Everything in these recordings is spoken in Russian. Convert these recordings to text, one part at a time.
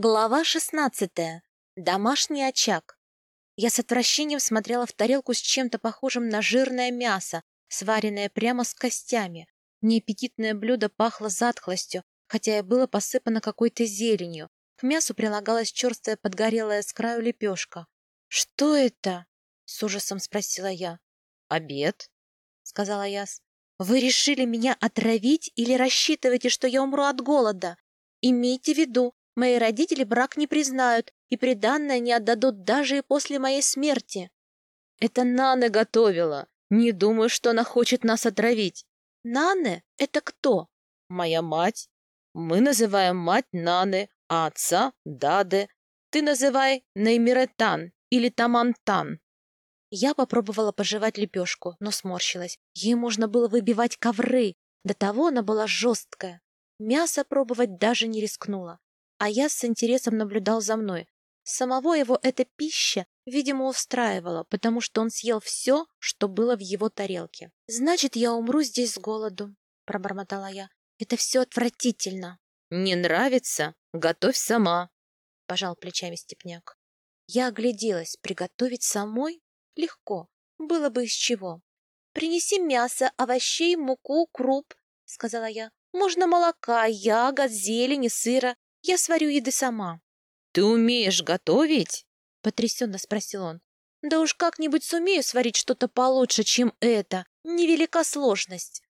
Глава шестнадцатая. Домашний очаг. Я с отвращением смотрела в тарелку с чем-то похожим на жирное мясо, сваренное прямо с костями. Неаппетитное блюдо пахло затхлостью, хотя и было посыпано какой-то зеленью. К мясу прилагалась черствая подгорелая с краю лепешка. «Что это?» — с ужасом спросила я. «Обед», — сказала Яс. «Вы решили меня отравить или рассчитываете, что я умру от голода? Имейте в виду, Мои родители брак не признают и приданное не отдадут даже и после моей смерти. Это Нана готовила. Не думаю, что она хочет нас отравить. Нане — это кто? Моя мать. Мы называем мать Наны, а отца — Даде. Ты называй Неймиретан или Тамантан. Я попробовала пожевать лепешку, но сморщилась. Ей можно было выбивать ковры. До того она была жесткая. Мясо пробовать даже не рискнула а я с интересом наблюдал за мной. Самого его эта пища, видимо, устраивала, потому что он съел все, что было в его тарелке. «Значит, я умру здесь с голоду», — пробормотала я. «Это все отвратительно». «Не нравится? Готовь сама», — пожал плечами Степняк. Я огляделась. Приготовить самой? Легко. Было бы из чего. «Принеси мясо, овощей, муку, круп», — сказала я. «Можно молока, ягод, зелени, сыра. Я сварю еды сама. — Ты умеешь готовить? — потрясенно спросил он. — Да уж как-нибудь сумею сварить что-то получше, чем это. Невелика сложность.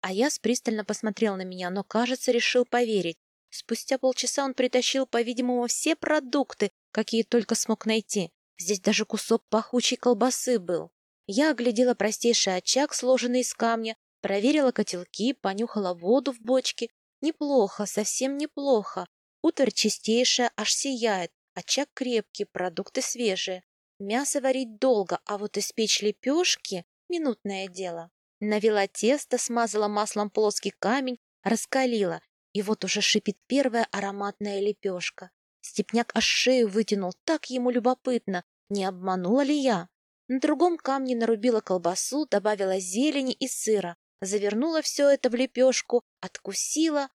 А я пристально посмотрел на меня, но, кажется, решил поверить. Спустя полчаса он притащил, по-видимому, все продукты, какие только смог найти. Здесь даже кусок пахучей колбасы был. Я оглядела простейший очаг, сложенный из камня, проверила котелки, понюхала воду в бочке. Неплохо, совсем неплохо. Утварь чистейшая, аж сияет, очаг крепкий, продукты свежие. Мясо варить долго, а вот испечь лепешки — минутное дело. Навела тесто, смазала маслом плоский камень, раскалила, и вот уже шипит первая ароматная лепешка. Степняк аж шею вытянул, так ему любопытно, не обманула ли я. На другом камне нарубила колбасу, добавила зелени и сыра, завернула все это в лепешку, откусила,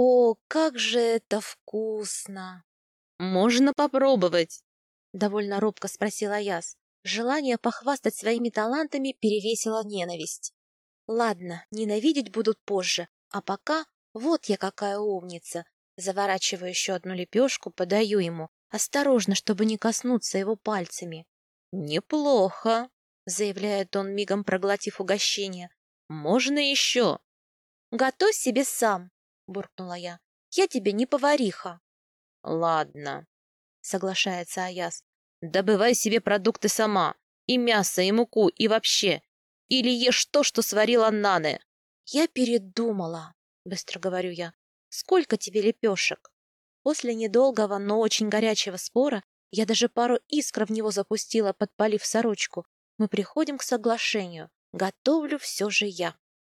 о, как же это вкусно! Можно попробовать? Довольно робко спросила Яс. Желание похвастать своими талантами перевесило ненависть. Ладно, ненавидеть будут позже, а пока вот я какая умница. Заворачиваю еще одну лепешку, подаю ему, осторожно, чтобы не коснуться его пальцами. «Неплохо», — заявляет он, мигом проглотив угощение. «Можно еще?» «Готовь себе сам», буркнула я. Я тебе не повариха. Ладно, соглашается Аяс. Добывай себе продукты сама. И мясо, и муку, и вообще. Или ешь то, что сварила Нане. Я передумала, быстро говорю я. Сколько тебе лепешек? После недолгого, но очень горячего спора я даже пару искр в него запустила, подпалив сорочку. Мы приходим к соглашению. Готовлю все же я.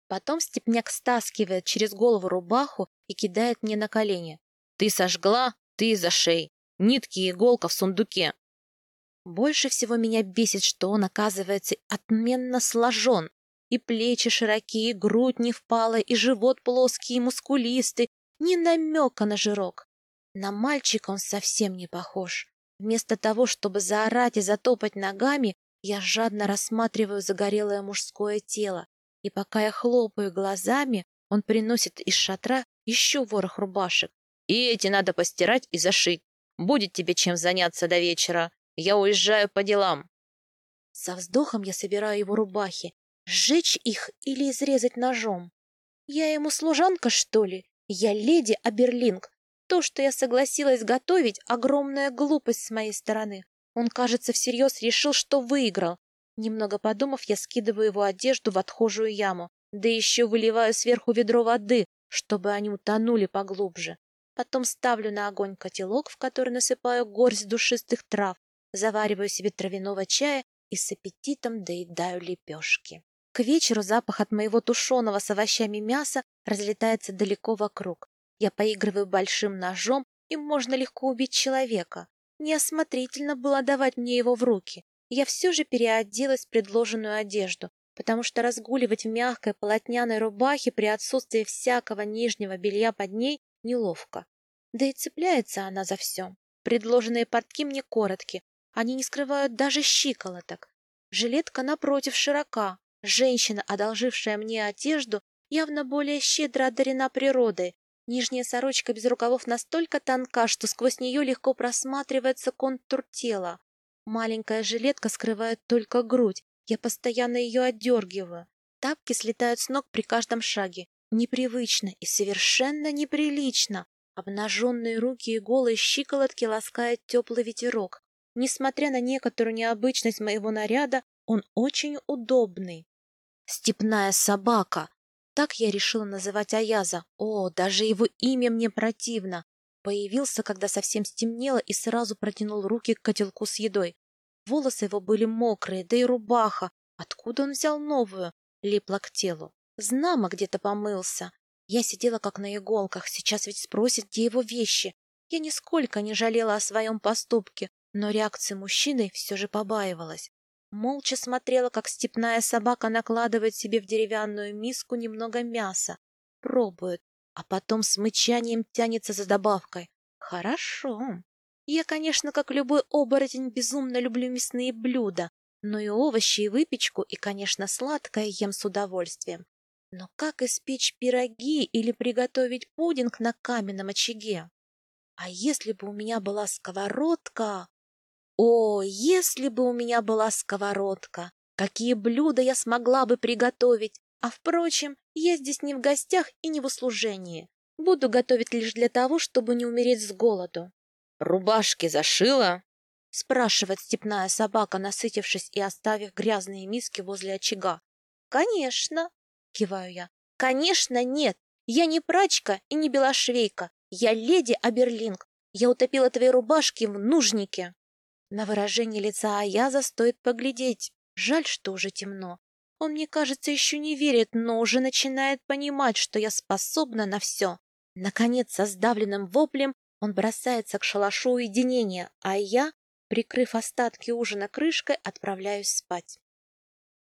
Потом степняк стаскивает через голову рубаху и кидает мне на колени. «Ты сожгла, ты за шей. Нитки и иголка в сундуке». Больше всего меня бесит, что он, оказывается, отменно сложен. И плечи широкие, и грудь не впала, и живот плоский и мускулистый, ни намека на жирок. На мальчика он совсем не похож. Вместо того, чтобы заорать и затопать ногами, я жадно рассматриваю загорелое мужское тело, и пока я хлопаю глазами, он приносит из шатра еще ворох рубашек. И эти надо постирать и зашить. Будет тебе чем заняться до вечера. Я уезжаю по делам. Со вздохом я собираю его рубахи. Сжечь их или изрезать ножом? Я ему служанка, что ли? Я леди Аберлинг. То, что я согласилась готовить, огромная глупость с моей стороны. Он, кажется, всерьез решил, что выиграл, Немного подумав, я скидываю его одежду в отхожую яму, да еще выливаю сверху ведро воды, чтобы они утонули поглубже. Потом ставлю на огонь котелок, в который насыпаю горсть душистых трав, завариваю себе травяного чая и с аппетитом доедаю лепешки. К вечеру запах от моего тушеного с овощами мяса разлетается далеко вокруг. Я поигрываю большим ножом, им можно легко убить человека. Неосмотрительно было давать мне его в руки я все же переоделась в предложенную одежду, потому что разгуливать в мягкой полотняной рубахе при отсутствии всякого нижнего белья под ней неловко. Да и цепляется она за все. Предложенные портки мне коротки, они не скрывают даже щиколоток. Жилетка, напротив, широка. Женщина, одолжившая мне одежду, явно более щедро одарена природой. Нижняя сорочка без рукавов настолько тонка, что сквозь нее легко просматривается контур тела. Маленькая жилетка скрывает только грудь. Я постоянно ее отдергиваю. Тапки слетают с ног при каждом шаге. Непривычно и совершенно неприлично. Обнаженные руки и голые щиколотки ласкает теплый ветерок. Несмотря на некоторую необычность моего наряда, он очень удобный. Степная собака. Так я решила называть Аяза. О, даже его имя мне противно. Появился, когда совсем стемнело, и сразу протянул руки к котелку с едой. Волосы его были мокрые, да и рубаха. Откуда он взял новую? Липла к телу. Знамо где-то помылся. Я сидела как на иголках. Сейчас ведь спросит, где его вещи. Я нисколько не жалела о своем поступке но реакции мужчины все же побаивалась. Молча смотрела, как степная собака накладывает себе в деревянную миску немного мяса, пробует, а потом с мычанием тянется за добавкой. Хорошо. Я, конечно, как любой оборотень, безумно люблю мясные блюда, но и овощи, и выпечку, и, конечно, сладкое ем с удовольствием. Но как испечь пироги или приготовить пудинг на каменном очаге? А если бы у меня была сковородка? О, если бы у меня была сковородка! Какие блюда я смогла бы приготовить! А, впрочем, я здесь не в гостях и не в услужении. Буду готовить лишь для того, чтобы не умереть с голоду. «Рубашки зашила?» — спрашивает степная собака, насытившись и оставив грязные миски возле очага. «Конечно!» — киваю я. «Конечно нет! Я не прачка и не белошвейка. Я леди Аберлинг. Я утопила твои рубашки в нужнике!» На выражение лица Аяза стоит поглядеть. Жаль, что уже темно. Он, мне кажется, еще не верит, но уже начинает понимать, что я способна на все. Наконец, со сдавленным воплем он бросается к шалашу уединения, а я, прикрыв остатки ужина крышкой, отправляюсь спать.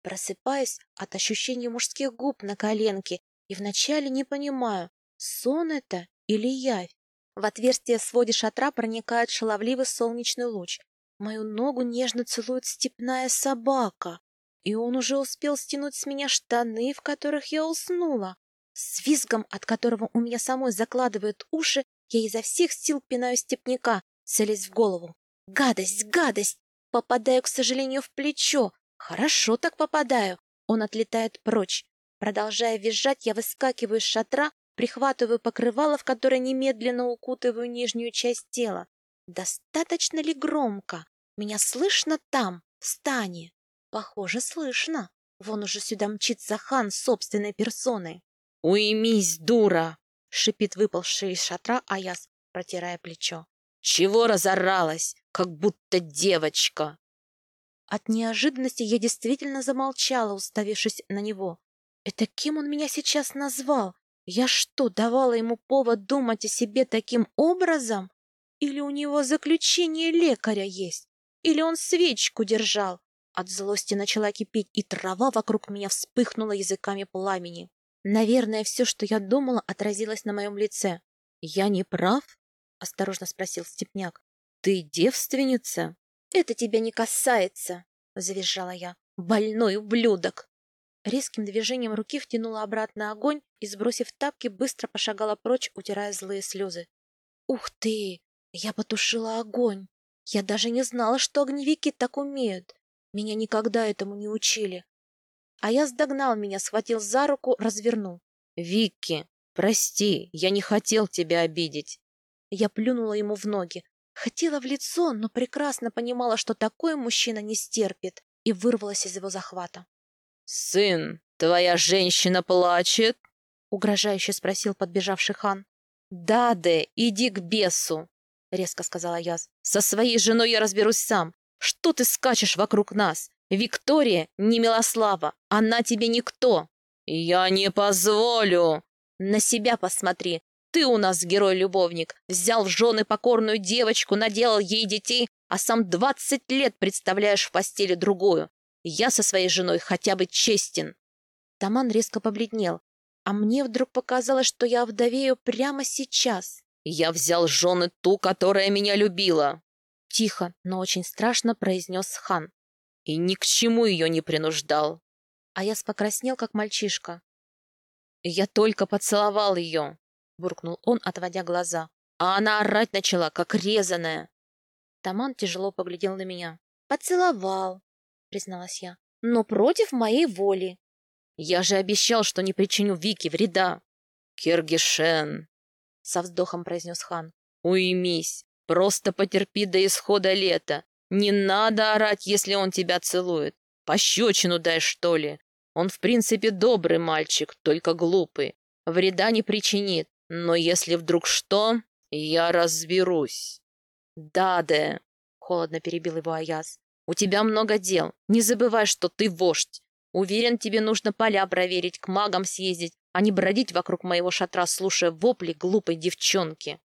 Просыпаюсь от ощущения мужских губ на коленке и вначале не понимаю, сон это или явь. В отверстие в своде шатра проникает шаловливый солнечный луч. Мою ногу нежно целует степная собака, и он уже успел стянуть с меня штаны, в которых я уснула. С визгом, от которого у меня самой закладывают уши, я изо всех сил пинаю степняка, целясь в голову. Гадость, гадость! Попадаю, к сожалению, в плечо. Хорошо так попадаю. Он отлетает прочь. Продолжая визжать, я выскакиваю из шатра, прихватываю покрывало, в которое немедленно укутываю нижнюю часть тела. Достаточно ли громко? Меня слышно там, в стане? Похоже, слышно. Вон уже сюда мчится хан собственной персоной. «Уймись, дура!» — шипит выпалший из шатра Аяс, протирая плечо. «Чего разоралась, как будто девочка?» От неожиданности я действительно замолчала, уставившись на него. Это кем он меня сейчас назвал? Я что, давала ему повод думать о себе таким образом? Или у него заключение лекаря есть? Или он свечку держал? От злости начала кипеть, и трава вокруг меня вспыхнула языками пламени. Наверное, все, что я думала, отразилось на моем лице. «Я не прав?» — осторожно спросил Степняк. «Ты девственница?» «Это тебя не касается!» — завизжала я. «Больной ублюдок!» Резким движением руки втянула обратно огонь и, сбросив тапки, быстро пошагала прочь, утирая злые слезы. «Ух ты! Я потушила огонь. Я даже не знала, что огневики так умеют. Меня никогда этому не учили. А я сдогнал меня, схватил за руку, развернул. «Вики, прости, я не хотел тебя обидеть». Я плюнула ему в ноги. Хотела в лицо, но прекрасно понимала, что такой мужчина не стерпит, и вырвалась из его захвата. «Сын, твоя женщина плачет?» — угрожающе спросил подбежавший хан. «Даде, иди к бесу!» резко сказала я. Со своей женой я разберусь сам. Что ты скачешь вокруг нас? Виктория не Милослава, она тебе никто. Я не позволю. На себя посмотри. Ты у нас герой-любовник. Взял в жены покорную девочку, наделал ей детей, а сам двадцать лет представляешь в постели другую. Я со своей женой хотя бы честен. Таман резко побледнел, а мне вдруг показалось, что я вдовею прямо сейчас. Я взял жены ту, которая меня любила. Тихо, но очень страшно произнес хан. И ни к чему ее не принуждал. А я покраснел, как мальчишка. Я только поцеловал ее, буркнул он, отводя глаза. А она орать начала, как резаная. Таман тяжело поглядел на меня. «Поцеловал», — призналась я, — «но против моей воли». «Я же обещал, что не причиню Вике вреда». «Киргишен», — со вздохом произнес хан, — «уймись, просто потерпи до исхода лета. Не надо орать, если он тебя целует. Пощечину дай, что ли. Он, в принципе, добрый мальчик, только глупый. Вреда не причинит, но если вдруг что, я разберусь». «Даде!» — холодно перебил его Аяс. «У тебя много дел. Не забывай, что ты вождь. Уверен, тебе нужно поля проверить, к магам съездить, а не бродить вокруг моего шатра, слушая вопли глупой девчонки».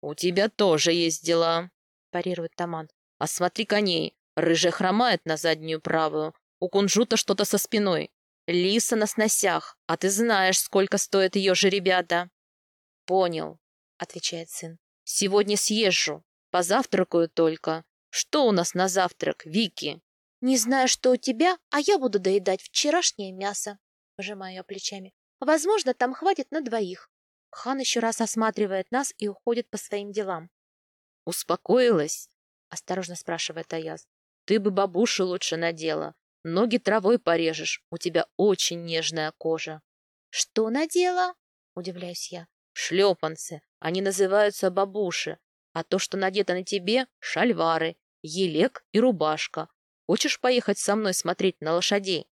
«У тебя тоже есть дела», — парирует Таман. «А смотри коней. Рыжая хромает на заднюю правую. У кунжута что-то со спиной. Лиса на сносях. А ты знаешь, сколько стоят ее же ребята». «Понял», — отвечает сын. «Сегодня съезжу. Позавтракаю только. Что у нас на завтрак, Вики? Не знаю, что у тебя, а я буду доедать вчерашнее мясо. Пожимаю плечами. Возможно, там хватит на двоих. Хан еще раз осматривает нас и уходит по своим делам. Успокоилась? Осторожно спрашивает Аяз. Ты бы бабуши лучше надела. Ноги травой порежешь. У тебя очень нежная кожа. Что надела? Удивляюсь я. Шлепанцы. Они называются бабуши. А то, что надето на тебе, шальвары, елек и рубашка. Хочешь поехать со мной смотреть на лошадей?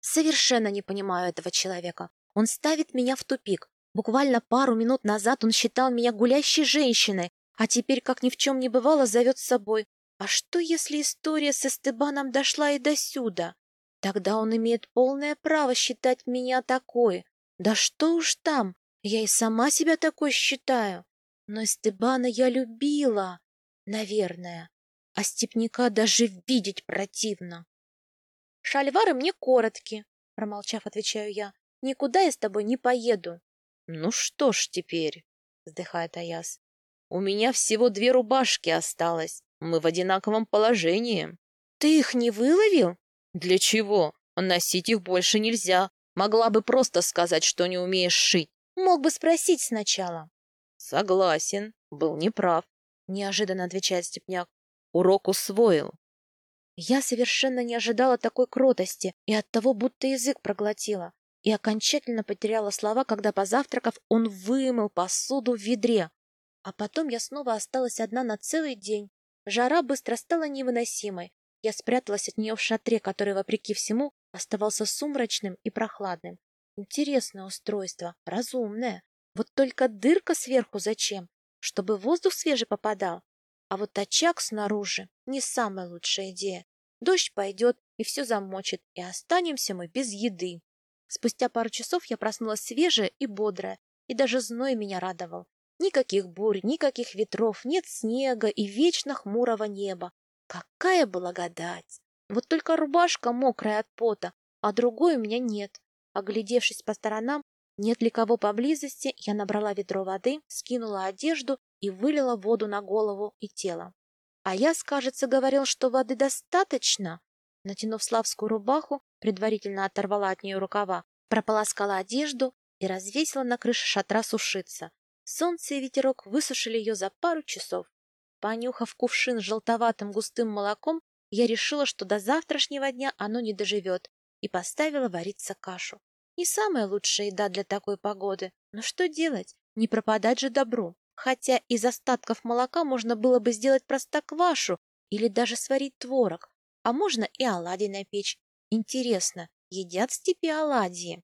Совершенно не понимаю этого человека. Он ставит меня в тупик. Буквально пару минут назад он считал меня гулящей женщиной, а теперь, как ни в чем не бывало, зовет с собой. А что, если история с Эстебаном дошла и до сюда? Тогда он имеет полное право считать меня такой. Да что уж там, я и сама себя такой считаю. Но Стебана я любила, наверное, а степняка даже видеть противно. Шальвары мне короткие, промолчав, отвечаю я. Никуда я с тобой не поеду. Ну что ж теперь, вздыхает Аяс. У меня всего две рубашки осталось. Мы в одинаковом положении. Ты их не выловил? Для чего? Носить их больше нельзя. Могла бы просто сказать, что не умеешь шить. Мог бы спросить сначала. Согласен, был неправ, неожиданно отвечает Степняк. Урок усвоил. Я совершенно не ожидала такой кротости и от того, будто язык проглотила, и окончательно потеряла слова, когда, позавтракав, он вымыл посуду в ведре. А потом я снова осталась одна на целый день. Жара быстро стала невыносимой. Я спряталась от нее в шатре, который, вопреки всему, оставался сумрачным и прохладным. Интересное устройство, разумное. Вот только дырка сверху зачем? Чтобы воздух свежий попадал. А вот очаг снаружи не самая лучшая идея. Дождь пойдет и все замочит, и останемся мы без еды. Спустя пару часов я проснулась свежая и бодрая, и даже зной меня радовал. Никаких бурь, никаких ветров, нет снега и вечно хмурого неба. Какая благодать! Вот только рубашка мокрая от пота, а другой у меня нет. Оглядевшись по сторонам, нет ли кого поблизости, я набрала ведро воды, скинула одежду и вылила воду на голову и тело. А я, кажется, говорил, что воды достаточно. Натянув славскую рубаху, предварительно оторвала от нее рукава, прополоскала одежду и развесила на крыше шатра сушиться. Солнце и ветерок высушили ее за пару часов. Понюхав кувшин с желтоватым густым молоком, я решила, что до завтрашнего дня оно не доживет, и поставила вариться кашу. Не самая лучшая еда для такой погоды, но что делать? Не пропадать же добру. Хотя из остатков молока можно было бы сделать простоквашу или даже сварить творог, а можно и оладьи напечь. Интересно, едят в степи оладьи?